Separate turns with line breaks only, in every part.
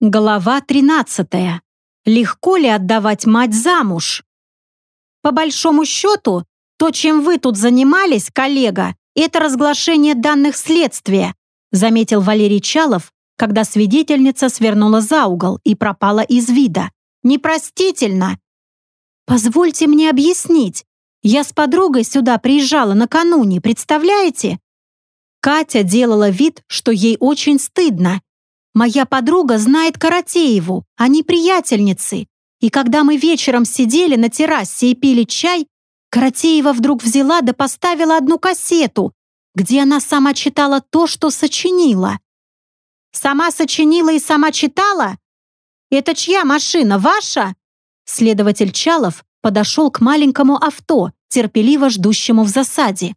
Глава 13. Легко ли отдавать мать замуж? По большому счету, то, чем вы тут занимались, коллега, это разглашение данных следствия, заметил Валерий Чалов, когда свидетельница свернула за угол и пропала из вида. Непростительно. Позвольте мне объяснить. Я с подругой сюда приезжала накануне, представляете? Катя делала вид, что ей очень стыдно, Моя подруга знает Каратееву, они приятельницы. И когда мы вечером сидели на террасе и пили чай, Каратеева вдруг взяла да поставила одну кассету, где она сама читала то, что сочинила. «Сама сочинила и сама читала? Это чья машина, ваша?» Следователь Чалов подошел к маленькому авто, терпеливо ждущему в засаде.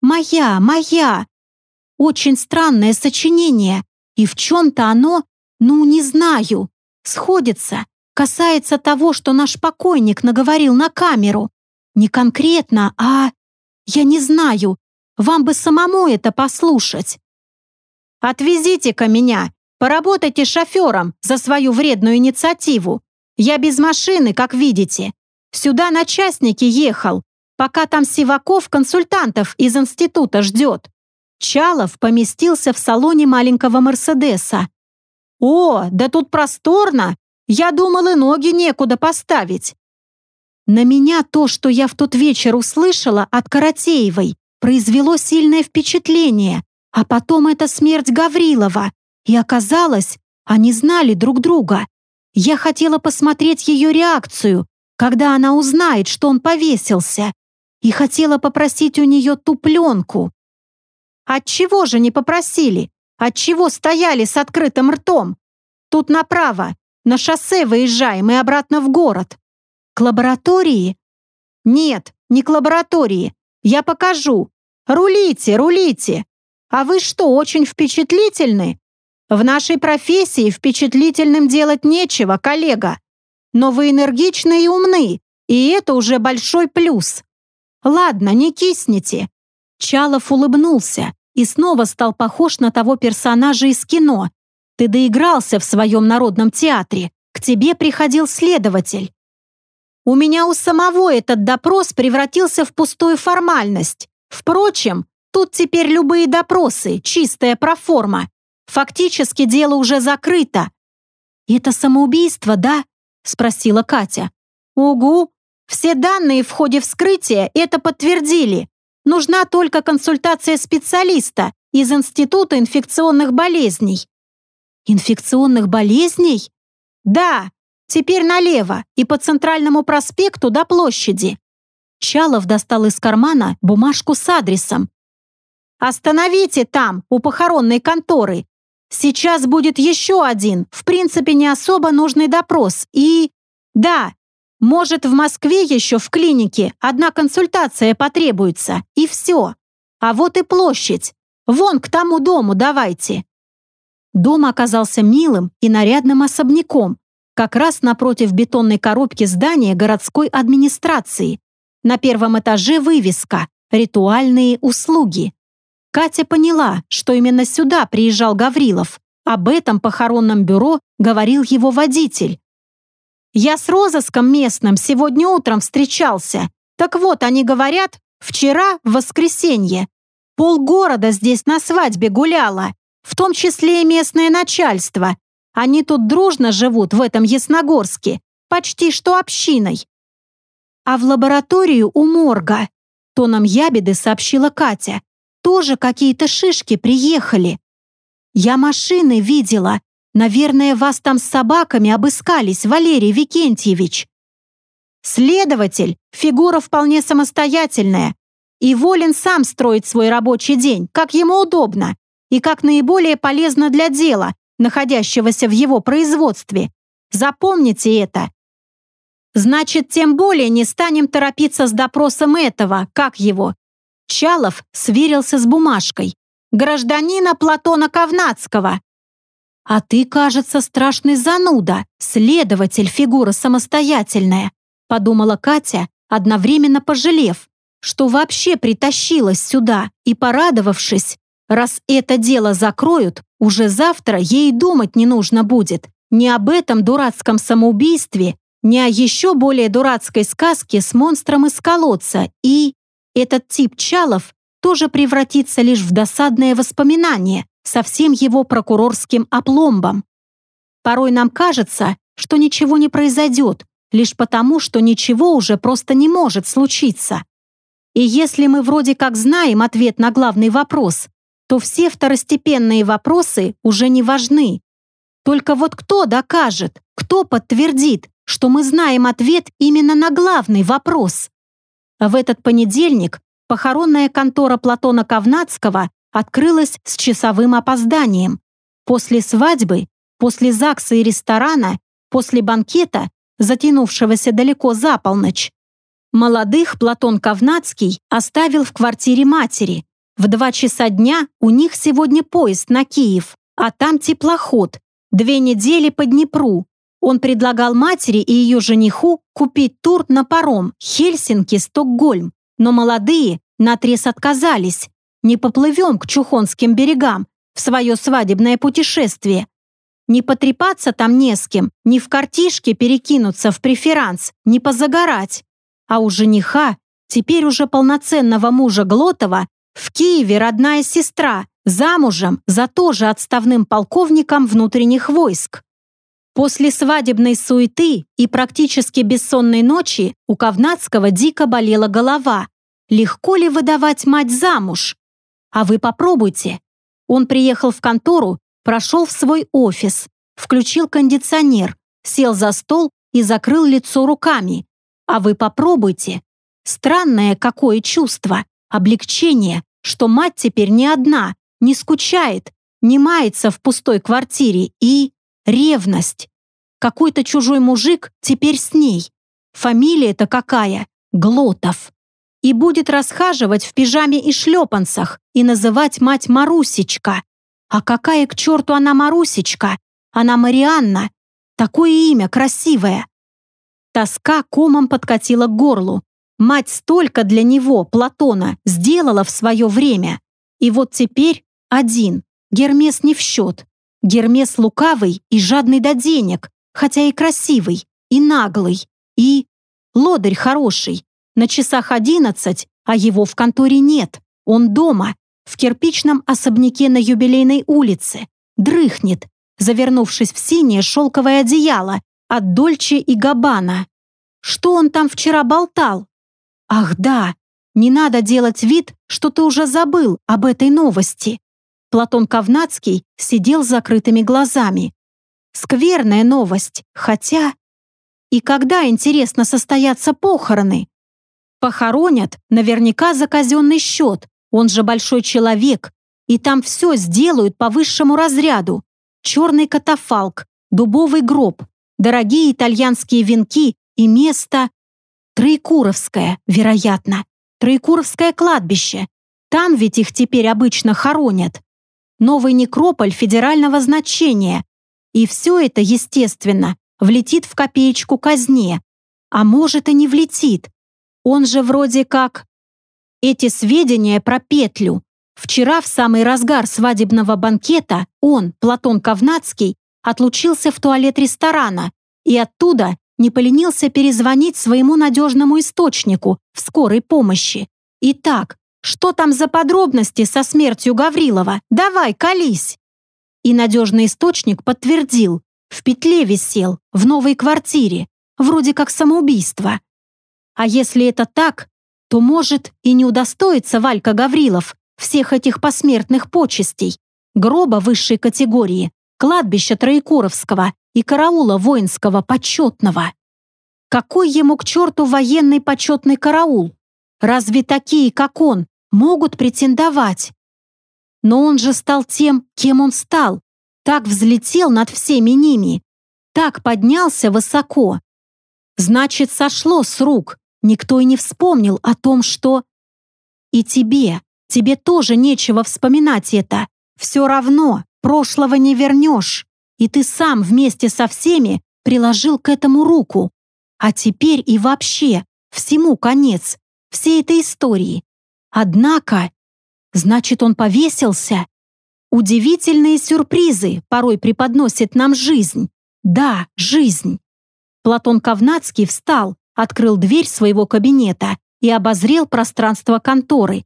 «Моя, моя! Очень странное сочинение. И в чем-то оно, ну, не знаю, сходится, касается того, что наш покойник наговорил на камеру. Не конкретно, а... Я не знаю, вам бы самому это послушать. Отвезите-ка меня, поработайте шофером за свою вредную инициативу. Я без машины, как видите. Сюда на частнике ехал, пока там Сиваков консультантов из института ждет. Чалов поместился в салоне маленького Мерседеса. «О, да тут просторно! Я думал, и ноги некуда поставить!» На меня то, что я в тот вечер услышала от Каратеевой, произвело сильное впечатление, а потом это смерть Гаврилова, и оказалось, они знали друг друга. Я хотела посмотреть ее реакцию, когда она узнает, что он повесился, и хотела попросить у нее ту пленку. Отчего же не попросили? Отчего стояли с открытым ртом? Тут направо, на шоссе выезжаем и обратно в город. К лаборатории? Нет, не к лаборатории. Я покажу. Рулите, рулите. А вы что, очень впечатлительны? В нашей профессии впечатлительным делать нечего, коллега. Но вы энергичны и умны, и это уже большой плюс. Ладно, не кисните. Чалов улыбнулся и снова стал похож на того персонажа из кино. Ты доигрался в своем народном театре. К тебе приходил следователь. У меня у самого этот допрос превратился в пустую формальность. Впрочем, тут теперь любые допросы, чистая проформа. Фактически дело уже закрыто. «Это самоубийство, да?» – спросила Катя. «Угу. Все данные в ходе вскрытия это подтвердили. Нужна только консультация специалиста из Института инфекционных болезней. Инфекционных болезней? Да, теперь налево и по центральному проспекту до площади. Чалов достал из кармана бумажку с адресом. «Остановите там, у похоронной конторы. Сейчас будет еще один, в принципе, не особо нужный допрос. И... Да, может, в Москве еще в клинике одна консультация потребуется, и все. А вот и площадь. Вон к тому дому давайте». Дом оказался милым и нарядным особняком, как раз напротив бетонной коробки здания городской администрации. На первом этаже вывеска «Ритуальные услуги». Катя поняла, что именно сюда приезжал Гаврилов. Об этом похоронном бюро говорил его водитель, я с розыском местным сегодня утром встречался. Так вот, они говорят, вчера, в воскресенье, полгорода здесь на свадьбе гуляло, в том числе и местное начальство. Они тут дружно живут в этом Ясногорске, почти что общиной. А в лабораторию у морга, тоном ябеды сообщила Катя, тоже какие-то шишки приехали. Я машины видела, Наверное, вас там с собаками обыскались, Валерий Викентьевич. Следователь – фигура вполне самостоятельная и волен сам строить свой рабочий день, как ему удобно и как наиболее полезно для дела, находящегося в его производстве. Запомните это. Значит, тем более не станем торопиться с допросом этого, как его. Чалов сверился с бумажкой. Гражданина Платона Ковнацкого. А ты, кажется, страшный зануда, следователь, фигура самостоятельная, подумала Катя, одновременно пожалев, что вообще притащилась сюда и порадовавшись, раз это дело закроют, уже завтра ей думать не нужно будет, ни об этом дурацком самоубийстве, ни о еще более дурацкой сказке с монстром из колодца, и этот тип Чалов тоже превратится лишь в досадное воспоминание со всем его прокурорским опломбом. Порой нам кажется, что ничего не произойдет, лишь потому, что ничего уже просто не может случиться. И если мы вроде как знаем ответ на главный вопрос, то все второстепенные вопросы уже не важны. Только вот кто докажет, кто подтвердит, что мы знаем ответ именно на главный вопрос? В этот понедельник похоронная контора Платона Ковнацкого открылась с часовым опозданием. После свадьбы, после ЗАГСа и ресторана, после банкета, затянувшегося далеко за полночь, молодых Платон Ковнацкий оставил в квартире матери, в два часа дня у них сегодня поезд на Киев, а там теплоход. Две недели по Днепру. Он предлагал матери и ее жениху купить тур на паром Хельсинки-Стокгольм, но молодые наотрез отказались. Не поплывем к Чухонским берегам в свое свадебное путешествие. Не потрепаться там не с кем, не в картишке перекинуться в преферанс, не позагорать. А у жениха, теперь уже полноценного мужа Глотова, в Киеве родная сестра, замужем за тоже отставным полковником внутренних войск. После свадебной суеты и практически бессонной ночи у Ковнацкого дико болела голова. Легко ли выдавать мать замуж? А вы попробуйте. Он приехал в контору, прошел в свой офис, включил кондиционер, сел за стол и закрыл лицо руками. А вы попробуйте. Странное какое чувство облегчение, что мать теперь не одна, не скучает, не мается в пустой квартире и ревность. Какой-то чужой мужик теперь с ней. Фамилия-то какая? Глотов. И будет расхаживать в пижаме и шлепанцах и называть мать Марусечка. А какая к черту она Марусечка? Она Марианна. Такое имя красивое. Тоска комом подкатила к горлу, Мать столько для него, Платона, сделала в свое время. И вот теперь один. Гермес не в счет. Гермес лукавый и жадный до денег, хотя и красивый, и наглый, и... Лодырь хороший. На часах одиннадцать, а его в конторе нет. Он дома, в кирпичном особняке на юбилейной улице. Дрыхнет, завернувшись в синее шелковое одеяло от Дольче и Габбана. Что он там вчера болтал? Ах да, не надо делать вид, что ты уже забыл об этой новости. Платон Ковнацкий сидел с закрытыми глазами. Скверная новость, хотя... И когда, интересно, состоятся похороны? Похоронят наверняка за казенный счет, он же большой человек, и там все сделают по высшему разряду. Черный катафалк, дубовый гроб, дорогие итальянские венки и место, Троекуровское, вероятно. Троекуровское кладбище. Там ведь их теперь обычно хоронят. Новый некрополь федерального значения. И все это, естественно, влетит в копеечку казне. А может и не влетит. Он же вроде как... Эти сведения про петлю. Вчера в самый разгар свадебного банкета он, Платон Ковнацкий, отлучился в туалет ресторана и оттуда не поленился перезвонить своему надежному источнику в скорой помощи. Итак, что там за подробности со смертью Гаврилова? Давай, колись!» И надежный источник подтвердил, в петле висел, в новой квартире, вроде как самоубийство. А если это так, то, может, и не удостоится Валька Гаврилов всех этих посмертных почестей, гроба высшей категории, кладбища Троекуровского и караула воинского почетного. Какой ему к черту военный почетный караул? Разве такие, как он, могут претендовать? Но он же стал тем, кем он стал, так взлетел над всеми ними, так поднялся высоко. Значит, сошло с рук, никто и не вспомнил о том, что... И тебе, тебе тоже нечего вспоминать это. Все равно, прошлого не вернешь. И ты сам вместе со всеми приложил к этому руку. А теперь и вообще, всему конец, всей этой истории. Однако, значит, он повесился? Удивительные сюрпризы порой преподносит нам жизнь. Да, жизнь. Платон Ковнацкий встал, открыл дверь своего кабинета и обозрел пространство конторы.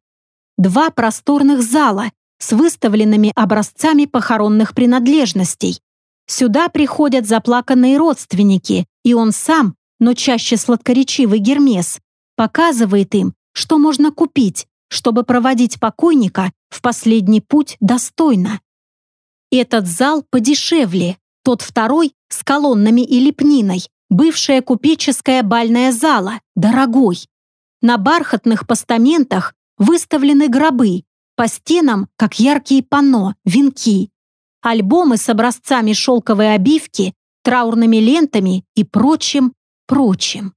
Два просторных зала с выставленными образцами похоронных принадлежностей. Сюда приходят заплаканные родственники, и он сам, но чаще сладкоречивый Гермес, показывает им, что можно купить, чтобы проводить покойника в последний путь достойно. Этот зал подешевле, тот второй с колоннами и лепниной, бывшая купеческая бальная зала, дорогой. На бархатных постаментах выставлены гробы, по стенам, как яркие панно, венки. Альбомы с образцами шелковой обивки, траурными лентами и прочим, прочим.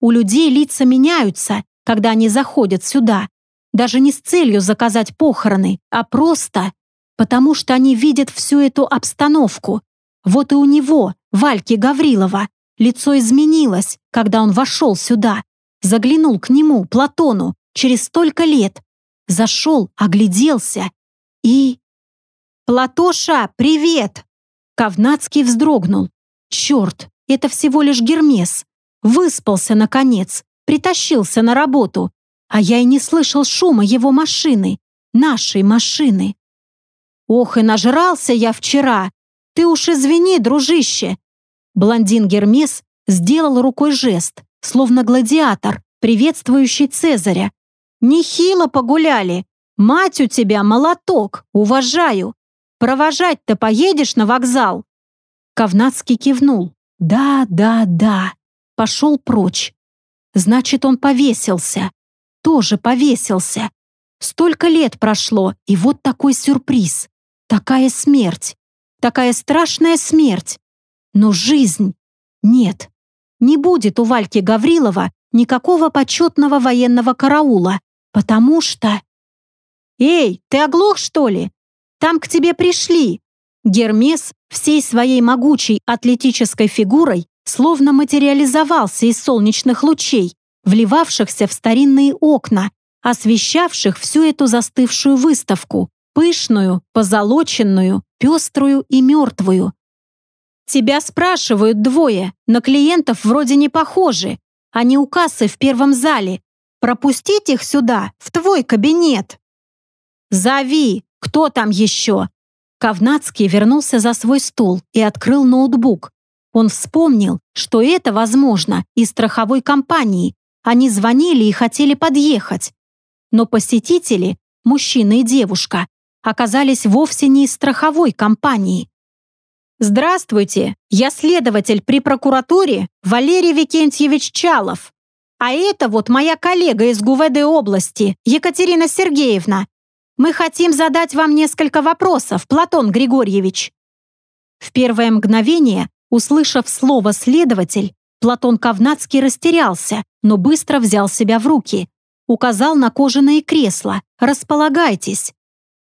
У людей лица меняются, когда они заходят сюда, даже не с целью заказать похороны, а просто потому, что они видят всю эту обстановку. Вот и у него, Вальки Гаврилова, лицо изменилось, когда он вошел сюда, заглянул к нему, Платону, через столько лет, зашел, огляделся и... «Платоша, привет!» Ковнацкий вздрогнул. «Черт, это всего лишь Гермес. Выспался, наконец, притащился на работу, а я и не слышал шума его машины, нашей машины. Ох, и нажрался я вчера. Ты уж извини, дружище. Блондин Гермес сделал рукой жест, словно гладиатор, приветствующий Цезаря. Нехило погуляли. Мать у тебя молоток, уважаю. Провожать-то поедешь на вокзал? Ковнацкий кивнул. Да, да, да. Пошел прочь. Значит, он повесился. Тоже повесился. Столько лет прошло, и вот такой сюрприз. Такая смерть. Такая страшная смерть. Но жизнь... Нет. Не будет у Вальки Гаврилова никакого почетного военного караула, потому что... «Эй, ты оглох, что ли? Там к тебе пришли!» Гермес всей своей могучей атлетической фигурой словно материализовался из солнечных лучей, вливавшихся в старинные окна, освещавших всю эту застывшую выставку, пышную, позолоченную, пеструю и мертвую. «Тебя спрашивают двое, на клиентов вроде не похожи. Они у кассы в первом зале. Пропустить их сюда, в твой кабинет». «Зови, кто там еще?» Ковнацкий вернулся за свой стол и открыл ноутбук. Он вспомнил, что это, возможно, из страховой компании. Они звонили и хотели подъехать. Но посетители, мужчина и девушка, оказались вовсе не из страховой компании. «Здравствуйте, я следователь при прокуратуре Валерий Викентьевич Чалов. А это вот моя коллега из ГУВД области, Екатерина Сергеевна. Мы хотим задать вам несколько вопросов, Платон Григорьевич». В первое мгновение Услышав слово «следователь», Платон Ковнацкий растерялся, но быстро взял себя в руки. Указал на кожаные кресла «Располагайтесь».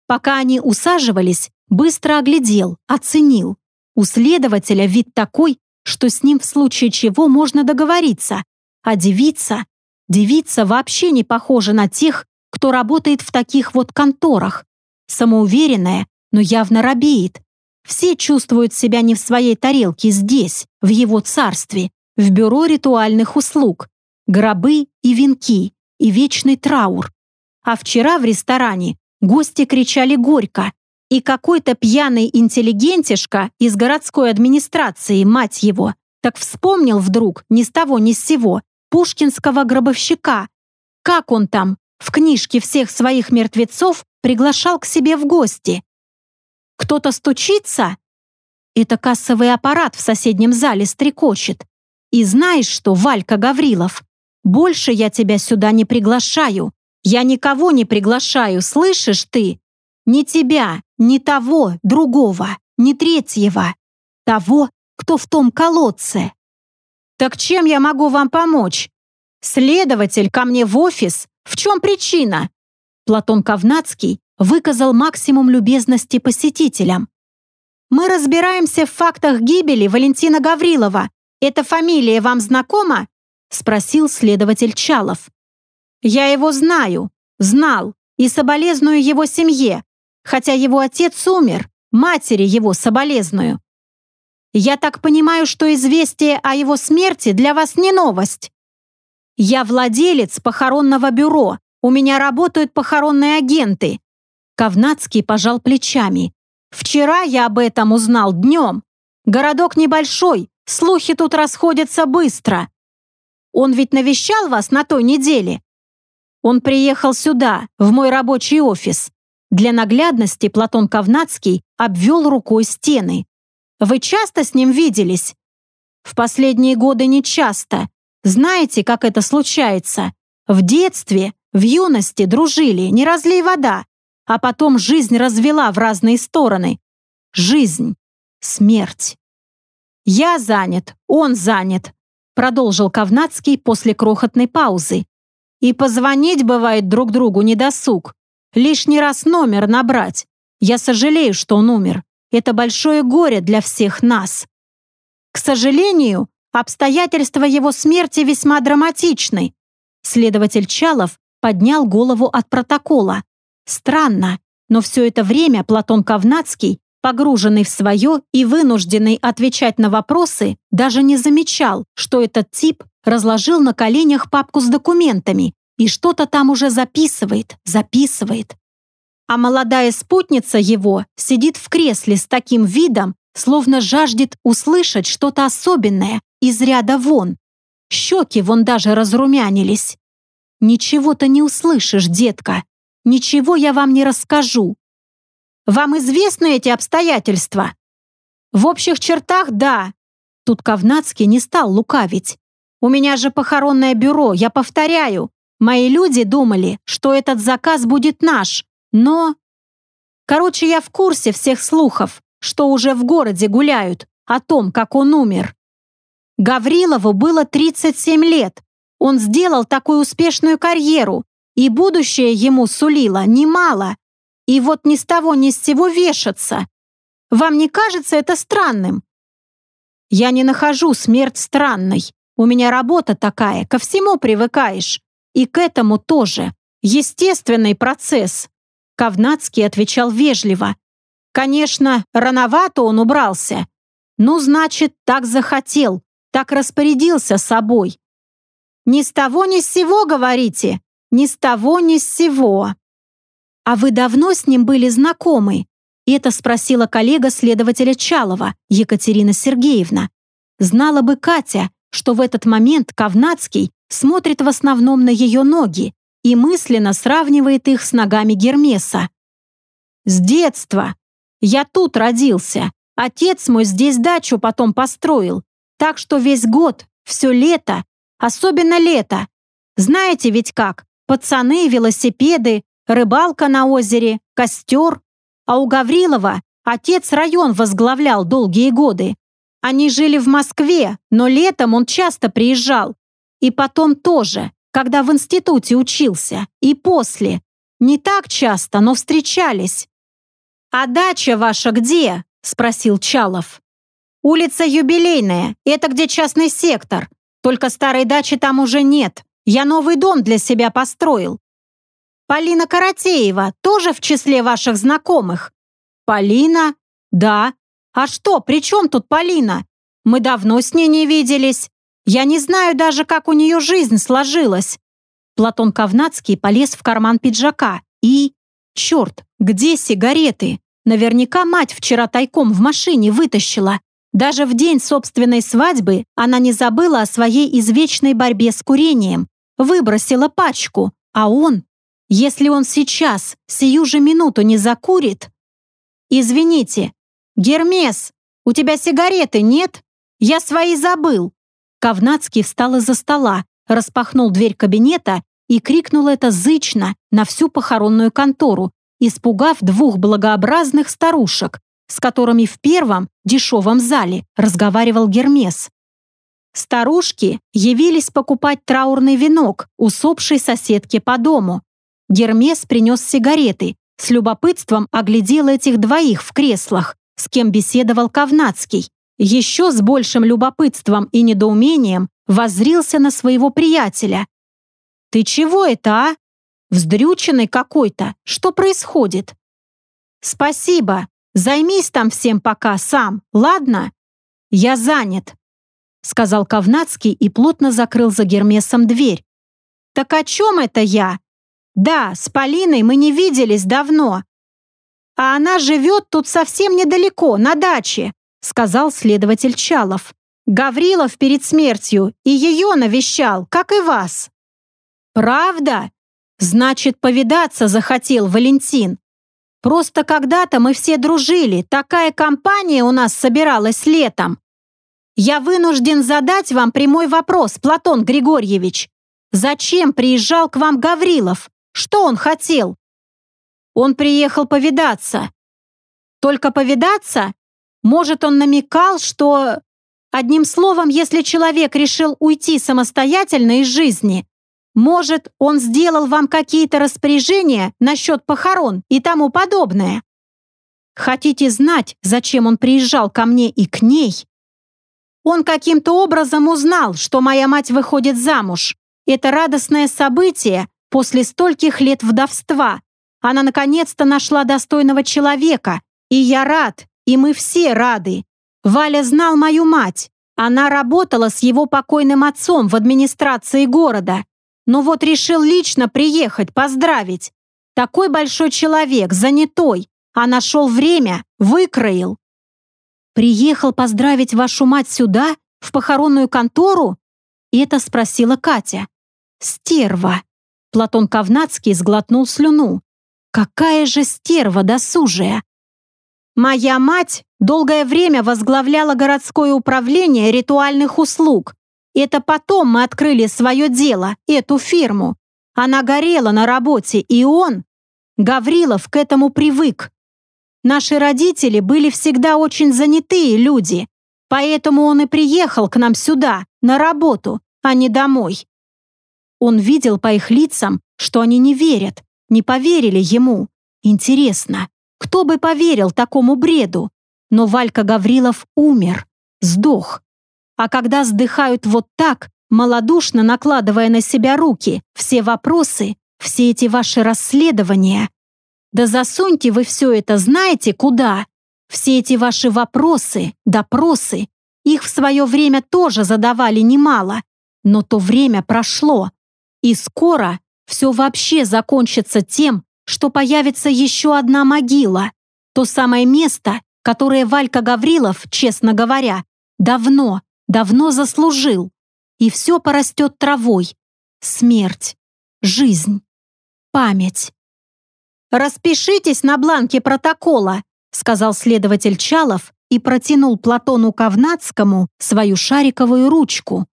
Пока они усаживались, быстро оглядел, оценил. У следователя вид такой, что с ним в случае чего можно договориться. А девица... Девица вообще не похожа на тех, кто работает в таких вот конторах. Самоуверенная, но явно робеет, все чувствуют себя не в своей тарелке здесь, в его царстве, в бюро ритуальных услуг, гробы и венки, и вечный траур. А вчера в ресторане гости кричали горько, и какой-то пьяный интеллигентишка из городской администрации, мать его, так вспомнил вдруг ни с того ни с сего пушкинского гробовщика. Как он там, в книжке всех своих мертвецов, приглашал к себе в гости. Кто-то стучится? Это кассовый аппарат в соседнем зале стрекочет. И знаешь что, Валька Гаврилов, больше я тебя сюда не приглашаю. Я никого не приглашаю, слышишь ты? Ни тебя, ни того, другого, ни третьего. Того, кто в том колодце. Так чем я могу вам помочь? Следователь ко мне в офис? В чем причина? Платон Ковнацкий выказал максимум любезности посетителям. «Мы разбираемся в фактах гибели Валентина Гаврилова. Эта фамилия вам знакома?» — спросил следователь Чалов. «Я его знаю, знал и соболезную его семье, хотя его отец умер, матери его соболезную». Я так понимаю, что известие о его смерти для вас не новость. Я владелец похоронного бюро. У меня работают похоронные агенты. Ковнацкий пожал плечами. Вчера я об этом узнал днем. Городок небольшой, слухи тут расходятся быстро. Он ведь навещал вас на той неделе? Он приехал сюда, в мой рабочий офис. Для наглядности Платон Ковнацкий обвел рукой стены. Вы часто с ним виделись? В последние годы не часто. Знаете, как это случается? В детстве, в юности дружили, не разлей вода. А потом жизнь развела в разные стороны. Жизнь. Смерть. «Я занят, он занят», продолжил Ковнацкий после крохотной паузы. «И позвонить бывает друг другу недосуг. Лишний раз номер набрать. Я сожалею, что он умер. Это большое горе для всех нас. К сожалению, обстоятельства его смерти весьма драматичны. Следователь Чалов поднял голову от протокола. Странно, но все это время Платон Ковнацкий, погруженный в свое и вынужденный отвечать на вопросы, даже не замечал, что этот тип разложил на коленях папку с документами и что-то там уже записывает, записывает а молодая спутница его сидит в кресле с таким видом, словно жаждет услышать что-то особенное из ряда вон. Щеки вон даже разрумянились. «Ничего-то не услышишь, детка. Ничего я вам не расскажу. Вам известны эти обстоятельства?» «В общих чертах, да». Тут Ковнацкий не стал лукавить. «У меня же похоронное бюро, я повторяю. Мои люди думали, что этот заказ будет наш, но... Короче, я в курсе всех слухов, что уже в городе гуляют о том, как он умер. Гаврилову было 37 лет. Он сделал такую успешную карьеру, и будущее ему сулило немало. И вот ни с того ни с сего вешаться. Вам не кажется это странным? Я не нахожу смерть странной. У меня работа такая, ко всему привыкаешь. И к этому тоже. Естественный процесс. Ковнацкий отвечал вежливо. Конечно, рановато он убрался. Ну, значит, так захотел, так распорядился собой. Ни с того, ни с сего, говорите? Ни с того, ни с сего. А вы давно с ним были знакомы? Это спросила коллега следователя Чалова, Екатерина Сергеевна. Знала бы Катя, что в этот момент Ковнацкий смотрит в основном на ее ноги, и мысленно сравнивает их с ногами Гермеса. «С детства. Я тут родился. Отец мой здесь дачу потом построил. Так что весь год, все лето, особенно лето. Знаете ведь как? Пацаны, велосипеды, рыбалка на озере, костер. А у Гаврилова отец район возглавлял долгие годы. Они жили в Москве, но летом он часто приезжал. И потом тоже когда в институте учился, и после. Не так часто, но встречались. «А дача ваша где?» – спросил Чалов. «Улица Юбилейная, это где частный сектор. Только старой дачи там уже нет. Я новый дом для себя построил». «Полина Каратеева тоже в числе ваших знакомых?» «Полина? Да. А что, при чем тут Полина? Мы давно с ней не виделись. Я не знаю даже, как у нее жизнь сложилась. Платон Ковнацкий полез в карман пиджака и... Черт, где сигареты? Наверняка мать вчера тайком в машине вытащила. Даже в день собственной свадьбы она не забыла о своей извечной борьбе с курением. Выбросила пачку, а он... Если он сейчас, сию же минуту не закурит... Извините, Гермес, у тебя сигареты нет? Я свои забыл. Ковнацкий встал из-за стола, распахнул дверь кабинета и крикнул это зычно на всю похоронную контору, испугав двух благообразных старушек, с которыми в первом дешевом зале разговаривал Гермес. Старушки явились покупать траурный венок усопшей соседки по дому. Гермес принес сигареты, с любопытством оглядел этих двоих в креслах, с кем беседовал Ковнацкий, еще с большим любопытством и недоумением воззрился на своего приятеля. «Ты чего это, а? Вздрюченный какой-то. Что происходит?» «Спасибо. Займись там всем пока сам, ладно?» «Я занят», — сказал Ковнацкий и плотно закрыл за Гермесом дверь. «Так о чем это я? Да, с Полиной мы не виделись давно. А она живет тут совсем недалеко, на даче», — сказал следователь Чалов. «Гаврилов перед смертью и ее навещал, как и вас». «Правда? Значит, повидаться захотел Валентин. Просто когда-то мы все дружили, такая компания у нас собиралась летом. Я вынужден задать вам прямой вопрос, Платон Григорьевич. Зачем приезжал к вам Гаврилов? Что он хотел? Он приехал повидаться. Только повидаться? Может, он намекал, что... Одним словом, если человек решил уйти самостоятельно из жизни, может, он сделал вам какие-то распоряжения насчет похорон и тому подобное? Хотите знать, зачем он приезжал ко мне и к ней? Он каким-то образом узнал, что моя мать выходит замуж. Это радостное событие после стольких лет вдовства. Она наконец-то нашла достойного человека, и я рад, и мы все рады. Валя знал мою мать. Она работала с его покойным отцом в администрации города. Но вот решил лично приехать, поздравить. Такой большой человек, занятой, а нашел время, выкроил. «Приехал поздравить вашу мать сюда, в похоронную контору?» Это спросила Катя. «Стерва!» Платон Ковнацкий сглотнул слюну. «Какая же стерва досужая!» «Моя мать долгое время возглавляла городское управление ритуальных услуг. Это потом мы открыли свое дело, эту фирму. Она горела на работе, и он, Гаврилов, к этому привык. Наши родители были всегда очень занятые люди, поэтому он и приехал к нам сюда, на работу, а не домой. Он видел по их лицам, что они не верят, не поверили ему. Интересно, кто бы поверил такому бреду? Но Валька Гаврилов умер, сдох. А когда сдыхают вот так, малодушно накладывая на себя руки, все вопросы, все эти ваши расследования, да засуньте вы все это знаете куда? Все эти ваши вопросы, допросы, их в свое время тоже задавали немало, но то время прошло, и скоро все вообще закончится тем, что появится еще одна могила, то самое место, которое Валька Гаврилов, честно говоря, давно, давно заслужил, и все порастет травой. Смерть, жизнь, память. «Распишитесь на бланке протокола», сказал следователь Чалов и протянул Платону Кавнацкому свою шариковую ручку,